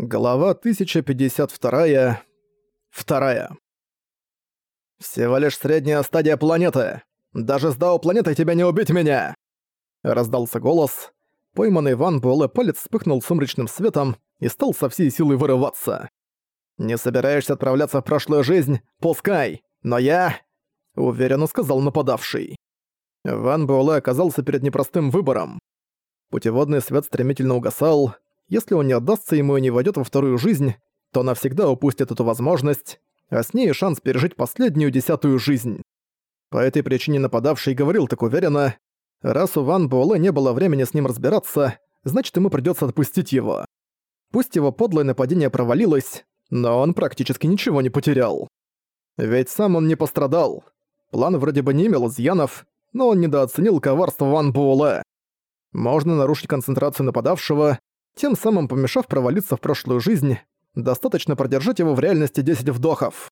Глава 1052. Вторая. «Всего лишь средняя стадия планеты! Даже с Дао планетой тебя не убить меня!» Раздался голос. Пойманный Ван Буэлэ палец вспыхнул сумрачным светом и стал со всей силой вырываться. «Не собираешься отправляться в прошлую жизнь? Пускай! Но я...» Уверенно сказал нападавший. Ван Буэлэ оказался перед непростым выбором. Путеводный свет стремительно угасал, если он не отдастся ему и не войдет во вторую жизнь, то навсегда упустит эту возможность, а с ней шанс пережить последнюю десятую жизнь. По этой причине нападавший говорил так уверенно, раз у Ван Буэлэ не было времени с ним разбираться, значит ему придётся отпустить его. Пусть его подлое нападение провалилось, но он практически ничего не потерял. Ведь сам он не пострадал. План вроде бы не имел изъянов, но он недооценил коварство Ван Буэлэ. Можно нарушить концентрацию нападавшего, тем самым помешав провалиться в прошлую жизнь, достаточно продержать его в реальности 10 вдохов.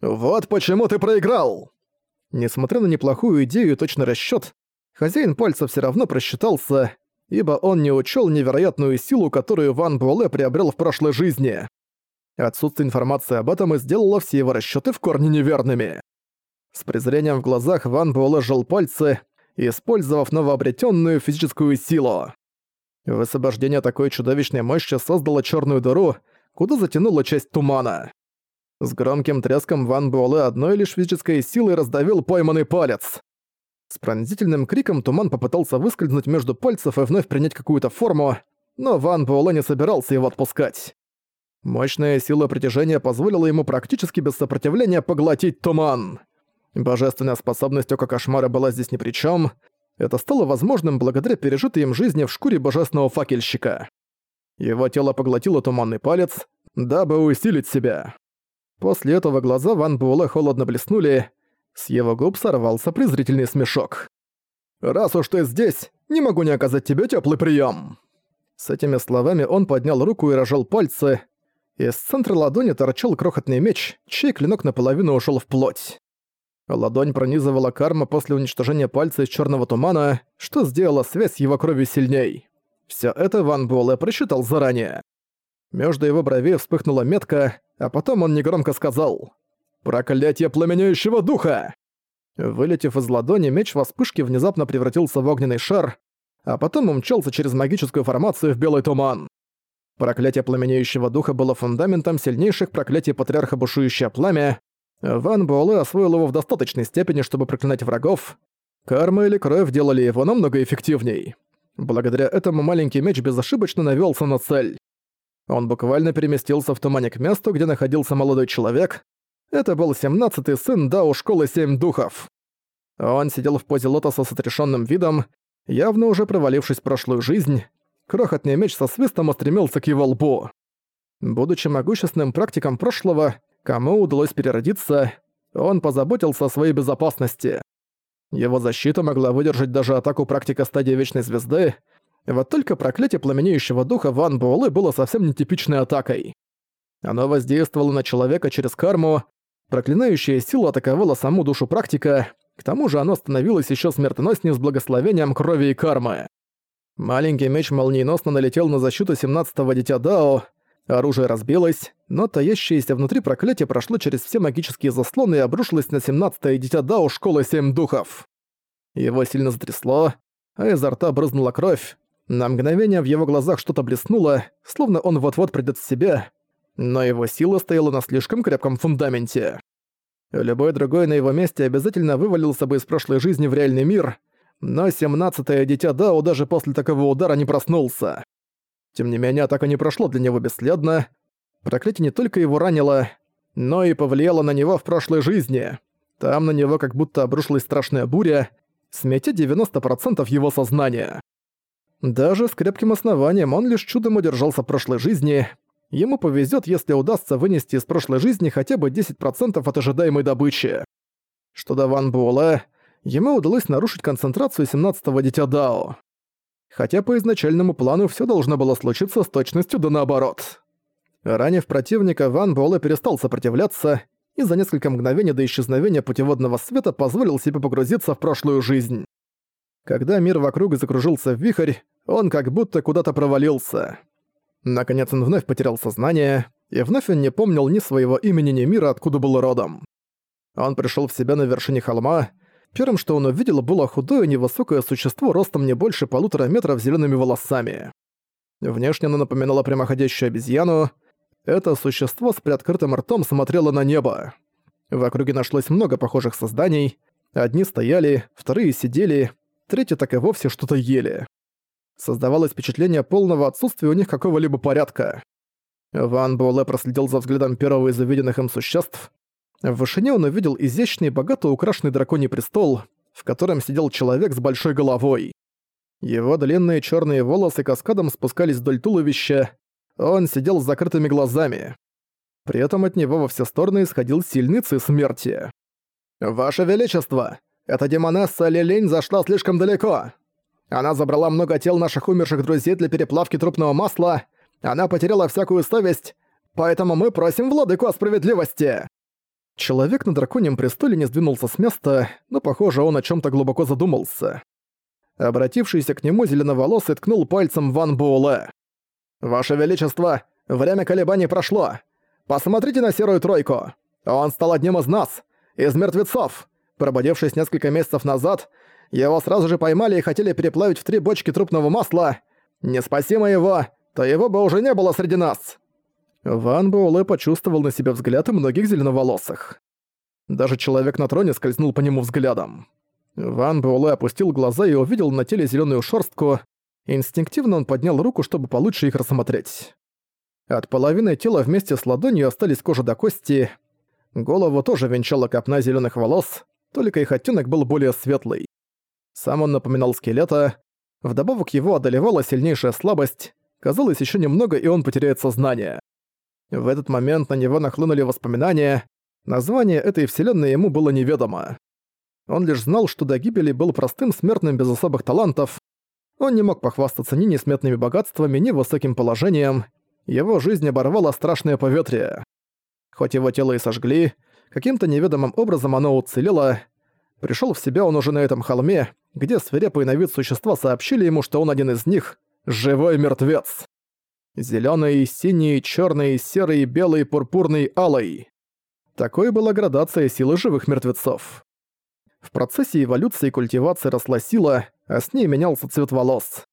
«Вот почему ты проиграл!» Несмотря на неплохую идею и точный расчёт, хозяин пальца всё равно просчитался, ибо он не учёл невероятную силу, которую Ван Буэлэ приобрел в прошлой жизни. Отсутствие информации об этом и сделало все его расчёты в корне неверными. С презрением в глазах Ван Буэлэ сжал пальцы, использовав новообретённую физическую силу. Высвобождение такой чудовищной мощи создало черную дыру, куда затянула часть тумана. С громким треском Ван Буэлэ одной лишь физической силой раздавил пойманный палец. С пронзительным криком туман попытался выскользнуть между пальцев и вновь принять какую-то форму, но Ван Буэлэ не собирался его отпускать. Мощная сила притяжения позволила ему практически без сопротивления поглотить туман. Божественная способность Ока Кошмара была здесь ни при чем. Это стало возможным благодаря пережитой им жизни в шкуре божественного факельщика. Его тело поглотило туманный палец, дабы усилить себя. После этого глаза Ван Буэлэ холодно блеснули, с его губ сорвался презрительный смешок. «Раз уж ты здесь, не могу не оказать тебе теплый прием. С этими словами он поднял руку и рожал пальцы. Из центра ладони торчал крохотный меч, чей клинок наполовину ушел в плоть. Ладонь пронизывала карма после уничтожения пальца из черного тумана, что сделало связь его крови сильней. Все это Ван Буэлэ просчитал заранее. Между его бровей вспыхнула метка, а потом он негромко сказал «Проклятие пламенеющего духа!». Вылетев из ладони, меч во вспышке внезапно превратился в огненный шар, а потом умчался через магическую формацию в белый туман. Проклятие пламенеющего духа было фундаментом сильнейших проклятий Патриарха Бушующее Пламя, Ван Буэлэ освоил его в достаточной степени, чтобы проклинать врагов. Карма или кровь делали его намного эффективней. Благодаря этому маленький меч безошибочно навёлся на цель. Он буквально переместился в тумане к месту, где находился молодой человек. Это был семнадцатый сын Дао Школы Семь Духов. Он сидел в позе лотоса с отрешенным видом, явно уже провалившись в прошлую жизнь. Крохотный меч со свистом устремился к его лбу. Будучи могущественным практиком прошлого, Кому удалось переродиться, он позаботился о своей безопасности. Его защита могла выдержать даже атаку практика стадии Вечной Звезды, вот только проклятие пламенеющего духа Ван Буэлэ было совсем нетипичной атакой. Оно воздействовало на человека через карму, проклинающая сила атаковала саму душу практика, к тому же оно становилось еще смертоноснее с благословением крови и кармы. Маленький меч молниеносно налетел на защиту 17-го Дитя Дао, Оружие разбилось, но таящееся внутри проклятие прошло через все магические заслоны и обрушилось на 17-е дитя Дао Школы Семь Духов. Его сильно затрясло, а изо рта брызнула кровь. На мгновение в его глазах что-то блеснуло, словно он вот-вот придёт в себя, но его сила стояла на слишком крепком фундаменте. Любой другой на его месте обязательно вывалился бы из прошлой жизни в реальный мир, но 17-е дитя Дао даже после такого удара не проснулся. Тем не менее, атака не прошла для него бесследно. Проклятие не только его ранило, но и повлияло на него в прошлой жизни. Там на него как будто обрушилась страшная буря, сметя 90% его сознания. Даже с крепким основанием он лишь чудом удержался в прошлой жизни. Ему повезет, если удастся вынести из прошлой жизни хотя бы 10% от ожидаемой добычи. Что до Ван Буэлэ, ему удалось нарушить концентрацию 17-го Дитя Дао хотя по изначальному плану все должно было случиться с точностью да наоборот. Ранив противника, Ван Буэлэ перестал сопротивляться и за несколько мгновений до исчезновения путеводного света позволил себе погрузиться в прошлую жизнь. Когда мир вокруг закружился в вихрь, он как будто куда-то провалился. Наконец он вновь потерял сознание, и вновь он не помнил ни своего имени, ни мира, откуда был родом. Он пришел в себя на вершине холма. Первым, что он увидел, было худое невысокое существо ростом не больше полутора метров с зелеными волосами. Внешне оно напоминало прямоходящую обезьяну. Это существо с приоткрытым ртом смотрело на небо. В округе нашлось много похожих созданий. Одни стояли, вторые сидели, третьи так и вовсе что-то ели. Создавалось впечатление полного отсутствия у них какого-либо порядка. Ван Буэлэ проследил за взглядом первого из увиденных им существ. В вышине он увидел изящный, богато украшенный драконий престол, в котором сидел человек с большой головой. Его длинные черные волосы каскадом спускались вдоль туловища, он сидел с закрытыми глазами. При этом от него во все стороны исходил сильный ци смерти. «Ваше Величество, эта демонесса Лилень зашла слишком далеко. Она забрала много тел наших умерших друзей для переплавки трупного масла, она потеряла всякую совесть, поэтому мы просим владыку о справедливости!» Человек на драконьем престоле не сдвинулся с места, но, похоже, он о чем то глубоко задумался. Обратившийся к нему зеленоволосый ткнул пальцем Ван Буэлэ. «Ваше Величество, время колебаний прошло. Посмотрите на Серую Тройку. Он стал одним из нас, из мертвецов. Пробудившись несколько месяцев назад, его сразу же поймали и хотели переплавить в три бочки трупного масла. Не спаси мы его, то его бы уже не было среди нас». Ван Буэлэ почувствовал на себе взгляд многих зеленоволосых. Даже человек на троне скользнул по нему взглядом. Ван Буэлэ опустил глаза и увидел на теле зеленую шорстку. Инстинктивно он поднял руку, чтобы получше их рассмотреть. От половины тела вместе с ладонью остались кожа до кости. Голову тоже венчала копна зеленых волос, только их оттенок был более светлый. Сам он напоминал скелета. Вдобавок его одолевала сильнейшая слабость. Казалось, еще немного, и он потеряет сознание. В этот момент на него нахлынули воспоминания. Название этой вселенной ему было неведомо. Он лишь знал, что до гибели был простым смертным без особых талантов. Он не мог похвастаться ни несметными богатствами, ни высоким положением. Его жизнь оборвала страшное поветрие. Хоть его тело и сожгли, каким-то неведомым образом оно уцелело. Пришел в себя он уже на этом холме, где свирепые на вид существа сообщили ему, что он один из них — живой мертвец. Зелёный, синий, чёрный, серый, белый, пурпурный, алый. Такой была градация силы живых мертвецов. В процессе эволюции и культивации росла сила, а с ней менялся цвет волос.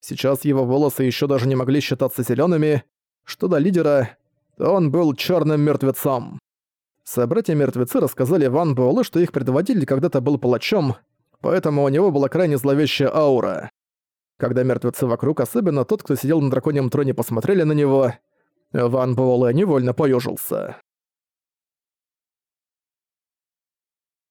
Сейчас его волосы еще даже не могли считаться зелеными. Что до лидера, он был черным мертвецом. Собратья-мертвецы рассказали Ван Буэлэ, что их предводитель когда-то был палачом, поэтому у него была крайне зловещая аура. Когда мертвецы вокруг, особенно тот, кто сидел на драконьем троне, посмотрели на него, Ван Буэлэ невольно поёжился.